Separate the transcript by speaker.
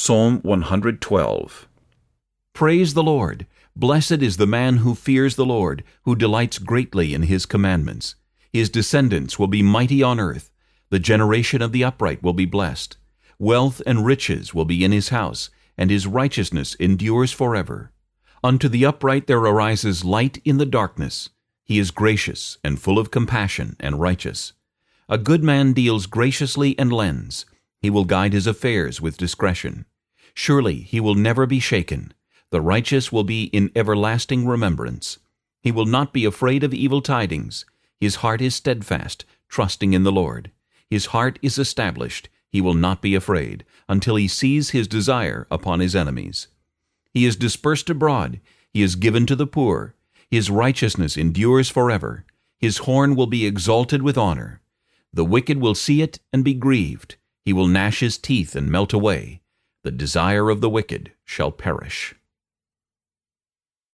Speaker 1: Psalm 112 Praise the Lord! Blessed is the man who fears the Lord, who delights greatly in his commandments. His descendants will be mighty on earth. The generation of the upright will be blessed. Wealth and riches will be in his house, and his righteousness endures forever. Unto the upright there arises light in the darkness. He is gracious and full of compassion and righteous. A good man deals graciously and lends. He will guide his affairs with discretion. Surely he will never be shaken. The righteous will be in everlasting remembrance. He will not be afraid of evil tidings. His heart is steadfast, trusting in the Lord. His heart is established. He will not be afraid, until he sees his desire upon his enemies. He is dispersed abroad. He is given to the poor. His righteousness endures forever. His horn will be exalted with honor. The wicked will see it and be grieved. He will gnash his teeth and melt away. The desire of the wicked shall perish.